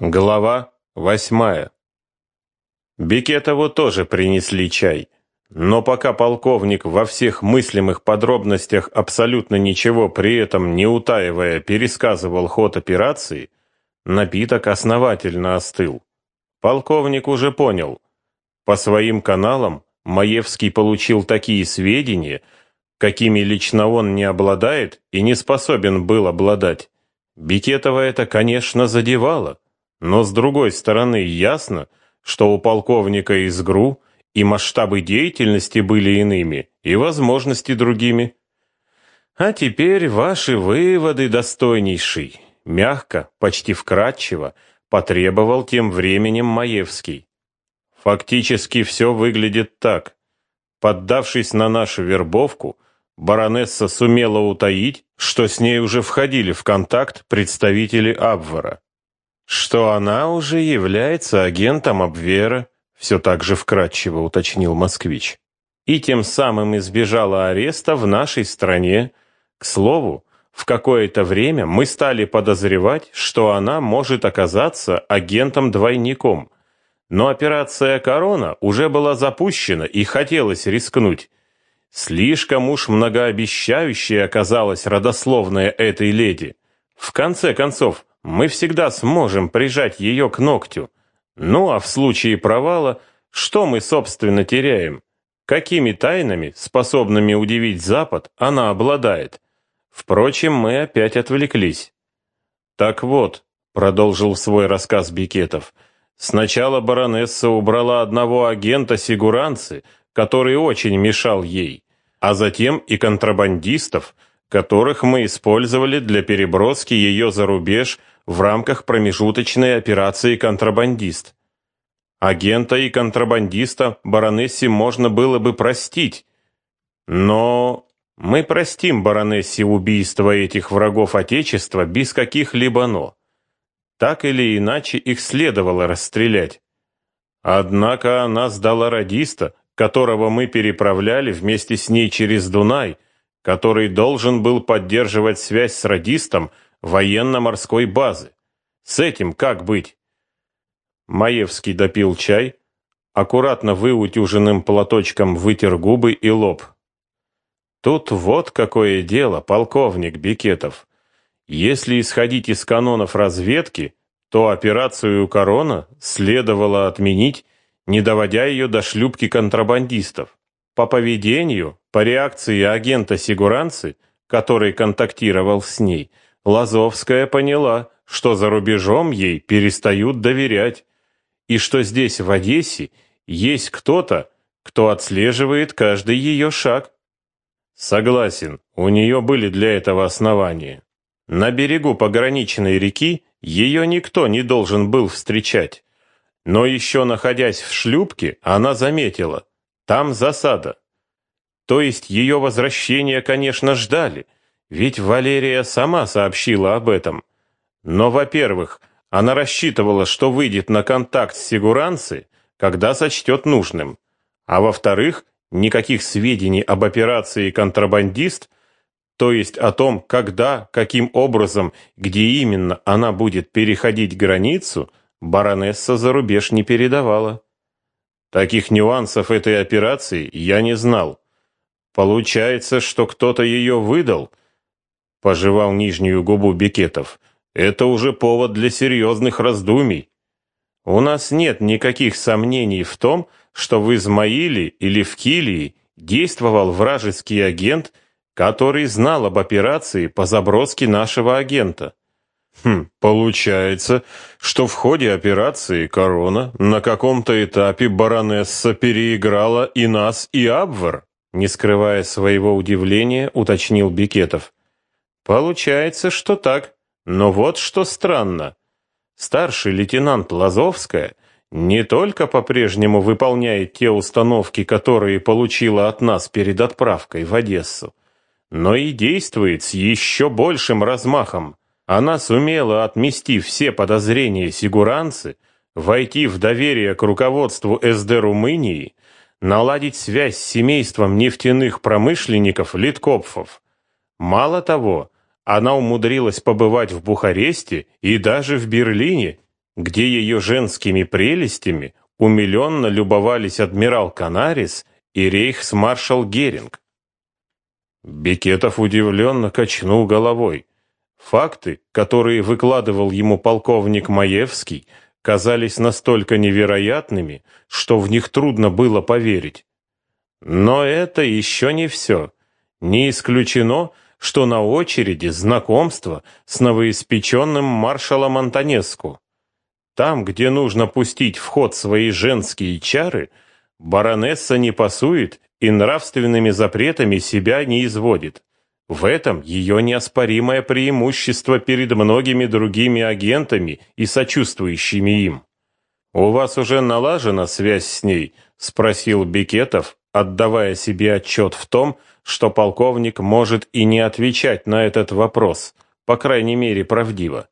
Глава восьмая. Бекетову тоже принесли чай, но пока полковник во всех мыслимых подробностях абсолютно ничего при этом не утаивая пересказывал ход операции, напиток основательно остыл. Полковник уже понял. По своим каналам Маевский получил такие сведения, какими лично он не обладает и не способен был обладать. Бекетова это, конечно, задевало. Но с другой стороны, ясно, что у полковника из ГРУ и масштабы деятельности были иными, и возможности другими. А теперь ваши выводы, достойнейший, мягко, почти вкратчиво, потребовал тем временем Маевский. Фактически все выглядит так. Поддавшись на нашу вербовку, баронесса сумела утаить, что с ней уже входили в контакт представители Абвара что она уже является агентом Абвера, все так же вкратчиво уточнил москвич. И тем самым избежала ареста в нашей стране. К слову, в какое-то время мы стали подозревать, что она может оказаться агентом-двойником. Но операция «Корона» уже была запущена и хотелось рискнуть. Слишком уж многообещающей оказалась родословная этой леди. В конце концов, мы всегда сможем прижать ее к ногтю. Ну а в случае провала, что мы, собственно, теряем? Какими тайнами, способными удивить Запад, она обладает? Впрочем, мы опять отвлеклись. Так вот, продолжил свой рассказ Бикетов, сначала баронесса убрала одного агента Сигуранцы, который очень мешал ей, а затем и контрабандистов, которых мы использовали для переброски ее за рубеж в рамках промежуточной операции «Контрабандист». Агента и контрабандиста баронессе можно было бы простить, но мы простим баронессе убийство этих врагов Отечества без каких-либо «но». Так или иначе их следовало расстрелять. Однако она сдала радиста, которого мы переправляли вместе с ней через Дунай, который должен был поддерживать связь с радистом – военно-морской базы. С этим как быть? Маевский допил чай, аккуратно выутюженным платочком вытер губы и лоб. Тут вот какое дело, полковник Бекетов. Если исходить из канонов разведки, то операцию «Корона» следовало отменить, не доводя ее до шлюпки контрабандистов. По поведению, по реакции агента Сигуранцы, который контактировал с ней – Лазовская поняла, что за рубежом ей перестают доверять, и что здесь, в Одессе, есть кто-то, кто отслеживает каждый ее шаг. Согласен, у нее были для этого основания. На берегу пограничной реки ее никто не должен был встречать. Но еще находясь в шлюпке, она заметила, там засада. То есть ее возвращение, конечно, ждали, ведь Валерия сама сообщила об этом. Но, во-первых, она рассчитывала, что выйдет на контакт с Сигуранцы, когда сочтет нужным. А во-вторых, никаких сведений об операции «Контрабандист», то есть о том, когда, каким образом, где именно она будет переходить границу, баронесса за рубеж не передавала. Таких нюансов этой операции я не знал. Получается, что кто-то ее выдал – пожевал нижнюю губу Бекетов. Это уже повод для серьезных раздумий. У нас нет никаких сомнений в том, что в Измаиле или в Килии действовал вражеский агент, который знал об операции по заброске нашего агента. Хм, получается, что в ходе операции «Корона» на каком-то этапе баронесса переиграла и нас, и Абвар, не скрывая своего удивления, уточнил Бекетов. Получается, что так. Но вот что странно. Старший лейтенант Лазовская не только по-прежнему выполняет те установки, которые получила от нас перед отправкой в Одессу, но и действует с еще большим размахом. Она сумела отмести все подозрения сигуранцы, войти в доверие к руководству СД Румынии, наладить связь с семейством нефтяных промышленников Литкопфов. Мало того, она умудрилась побывать в Бухаресте и даже в Берлине, где ее женскими прелестями умиленно любовались адмирал Канарис и рейхсмаршал Геринг. Бекетов удивленно качнул головой. Факты, которые выкладывал ему полковник Маевский, казались настолько невероятными, что в них трудно было поверить. Но это еще не все. Не исключено, что на очереди знакомство с новоиспеченным маршалом Антонеску. Там, где нужно пустить в ход свои женские чары, баронесса не пасует и нравственными запретами себя не изводит. В этом ее неоспоримое преимущество перед многими другими агентами и сочувствующими им. «У вас уже налажена связь с ней?» — спросил Бекетов, отдавая себе отчет в том, что полковник может и не отвечать на этот вопрос, по крайней мере, правдиво.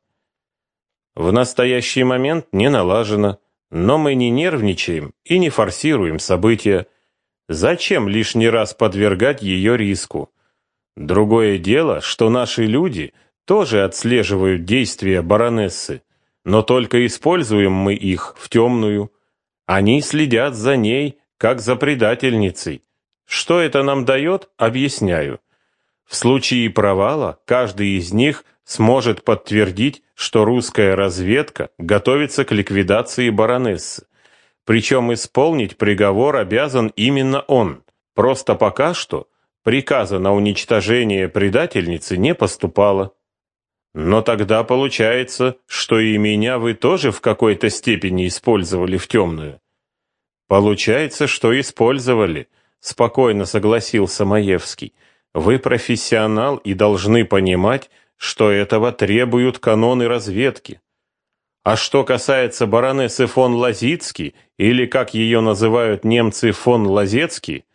В настоящий момент не налажено, но мы не нервничаем и не форсируем события. Зачем лишний раз подвергать ее риску? Другое дело, что наши люди тоже отслеживают действия баронессы, но только используем мы их в темную. Они следят за ней, как за предательницей. Что это нам дает, объясняю. В случае провала каждый из них сможет подтвердить, что русская разведка готовится к ликвидации баронессы. Причем исполнить приговор обязан именно он. Просто пока что приказа на уничтожение предательницы не поступало. Но тогда получается, что и меня вы тоже в какой-то степени использовали в темную. Получается, что использовали, спокойно согласился Маевский. Вы профессионал и должны понимать, что этого требуют каноны разведки. А что касается баронессы фон Лазицки, или, как ее называют немцы, фон Лазецки,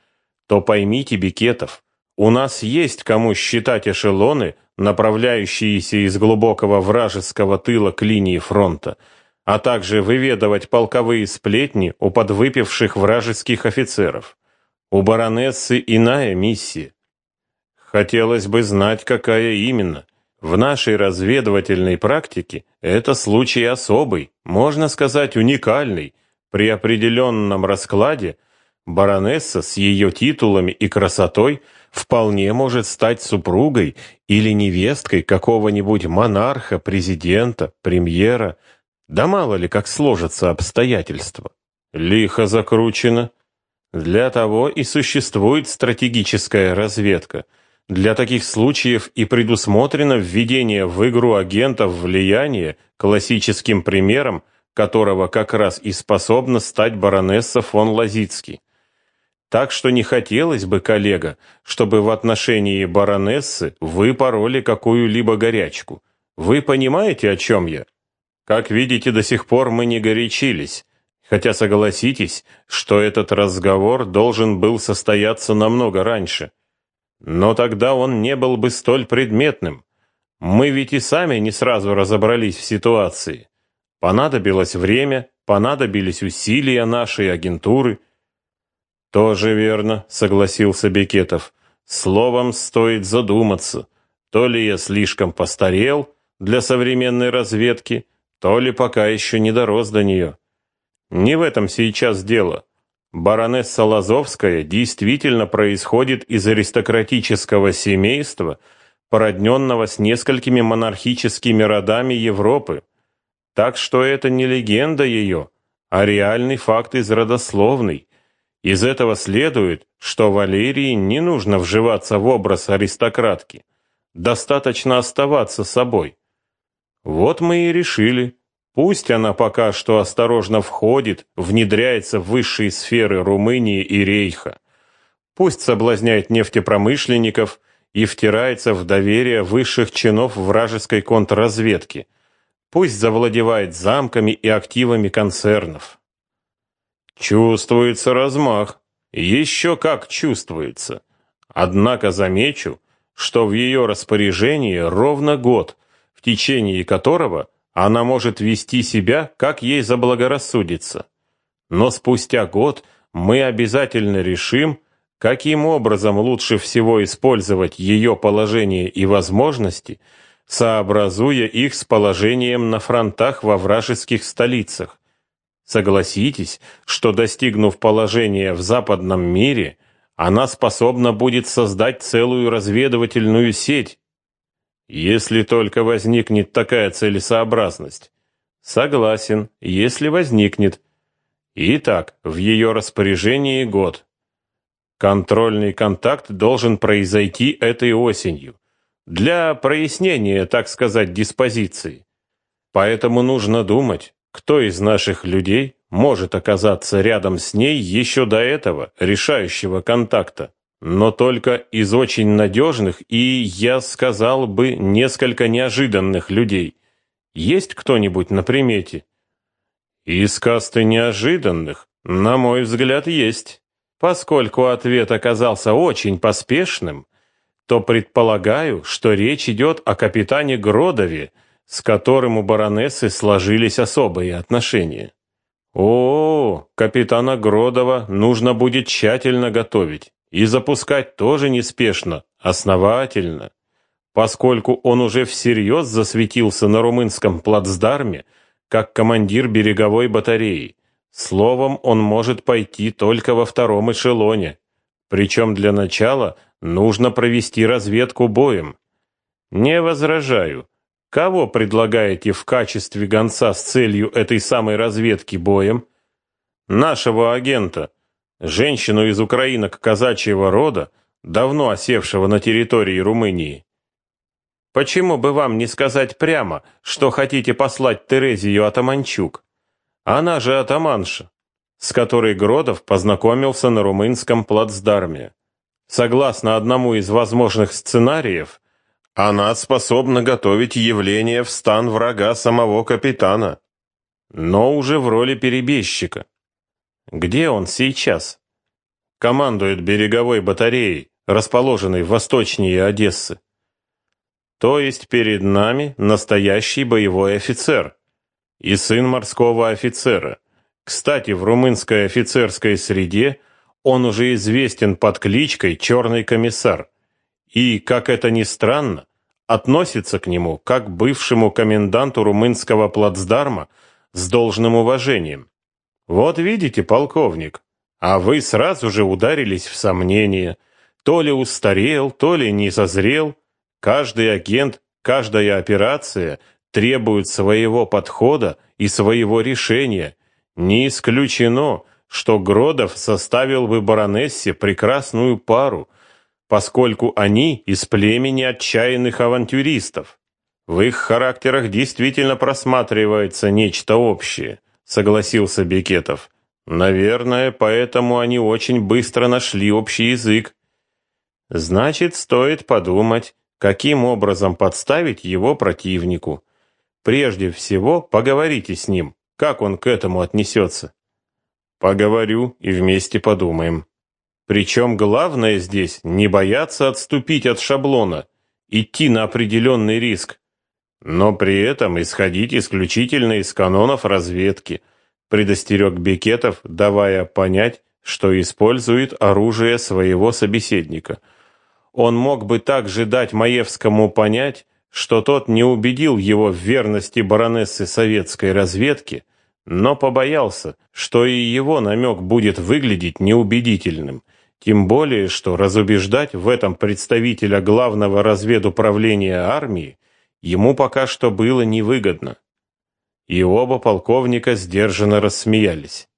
то поймите, Бекетов, у нас есть кому считать эшелоны, направляющиеся из глубокого вражеского тыла к линии фронта, а также выведывать полковые сплетни у подвыпивших вражеских офицеров. У баронессы иная миссия. Хотелось бы знать, какая именно. В нашей разведывательной практике это случай особый, можно сказать, уникальный. При определенном раскладе баронесса с ее титулами и красотой вполне может стать супругой или невесткой какого-нибудь монарха, президента, премьера, да мало ли как сложатся обстоятельства. Лихо закручено. Для того и существует стратегическая разведка – для таких случаев и предусмотрено введение в игру агентов влияния, классическим примером которого как раз и способна стать баронесса фон Лазицкий. Так что не хотелось бы, коллега, чтобы в отношении баронессы вы пороли какую-либо горячку. Вы понимаете, о чем я? Как видите, до сих пор мы не горячились, хотя согласитесь, что этот разговор должен был состояться намного раньше. Но тогда он не был бы столь предметным. Мы ведь и сами не сразу разобрались в ситуации. Понадобилось время, понадобились усилия нашей агентуры. Тоже верно, согласился Бекетов. Словом, стоит задуматься. То ли я слишком постарел для современной разведки, то ли пока еще не дорос до нее. Не в этом сейчас дело. Баронесса Лазовская действительно происходит из аристократического семейства, породненного с несколькими монархическими родами Европы. Так что это не легенда ее, а реальный факт из родословной. Из этого следует, что Валерии не нужно вживаться в образ аристократки. Достаточно оставаться собой. Вот мы и решили, Пусть она пока что осторожно входит, внедряется в высшие сферы Румынии и Рейха. Пусть соблазняет нефтепромышленников и втирается в доверие высших чинов вражеской контрразведки. Пусть завладевает замками и активами концернов. Чувствуется размах. Еще как чувствуется. Однако замечу, что в ее распоряжении ровно год, в течение которого – она может вести себя, как ей заблагорассудится. Но спустя год мы обязательно решим, каким образом лучше всего использовать ее положение и возможности сообразуя их с положением на фронтах во вражеских столицах. Согласитесь, что достигнув положения в западном мире, она способна будет создать целую разведывательную сеть, если только возникнет такая целесообразность. Согласен, если возникнет. Итак, в ее распоряжении год. Контрольный контакт должен произойти этой осенью для прояснения, так сказать, диспозиции. Поэтому нужно думать, кто из наших людей может оказаться рядом с ней еще до этого решающего контакта, но только из очень надежных и, я сказал бы, несколько неожиданных людей. Есть кто-нибудь на примете? Из касты неожиданных, на мой взгляд, есть. Поскольку ответ оказался очень поспешным, то предполагаю, что речь идет о капитане Гродове, с которым у баронессы сложились особые отношения. О, капитана Гродова нужно будет тщательно готовить и запускать тоже неспешно, основательно, поскольку он уже всерьез засветился на румынском плацдарме как командир береговой батареи. Словом, он может пойти только во втором эшелоне, причем для начала нужно провести разведку боем. Не возражаю. Кого предлагаете в качестве гонца с целью этой самой разведки боем? Нашего агента, женщину из украинок казачьего рода, давно осевшего на территории Румынии. Почему бы вам не сказать прямо, что хотите послать Терезию Атаманчук? Она же атаманша с которой Гродов познакомился на румынском плацдарме. Согласно одному из возможных сценариев, она способна готовить явление в стан врага самого капитана, но уже в роли перебежчика. Где он сейчас? Командует береговой батареей, расположенной восточнее Одессы. То есть перед нами настоящий боевой офицер и сын морского офицера – кстати, в румынской офицерской среде он уже известен под кличкой «Черный комиссар» и, как это ни странно, относится к нему как к бывшему коменданту румынского плацдарма с должным уважением. Вот видите, полковник, а вы сразу же ударились в сомнение. То ли устарел, то ли не созрел. Каждый агент, каждая операция требует своего подхода и своего решения, не исключено, что Гродов составил бы баронессе прекрасную пару, поскольку они из племени отчаянных авантюристов. В их характерах действительно просматривается нечто общее, согласился Бекетов. Наверное, поэтому они очень быстро нашли общий язык. Значит, стоит подумать, каким образом подставить его противнику. Прежде всего, поговорите с ним. Как он к этому отнесется? Поговорю и вместе подумаем. Причем главное здесь не бояться отступить от шаблона, идти на определенный риск, но при этом исходить исключительно из канонов разведки, предостерег Бекетов, давая понять, что использует оружие своего собеседника. Он мог бы также дать Маевскому понять, что тот не убедил его в верности баронессы советской разведки, но побоялся, что и его намек будет выглядеть неубедительным, тем более, что разубеждать в этом представителя главного разведуправления армии ему пока что было невыгодно. И оба полковника сдержанно рассмеялись.